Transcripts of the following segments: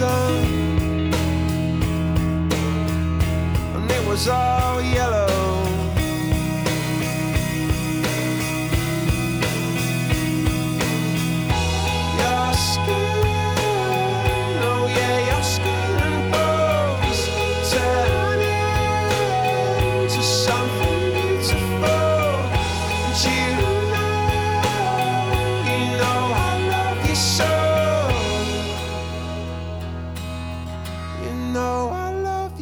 done, and it was all you.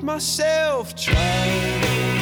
myself trying.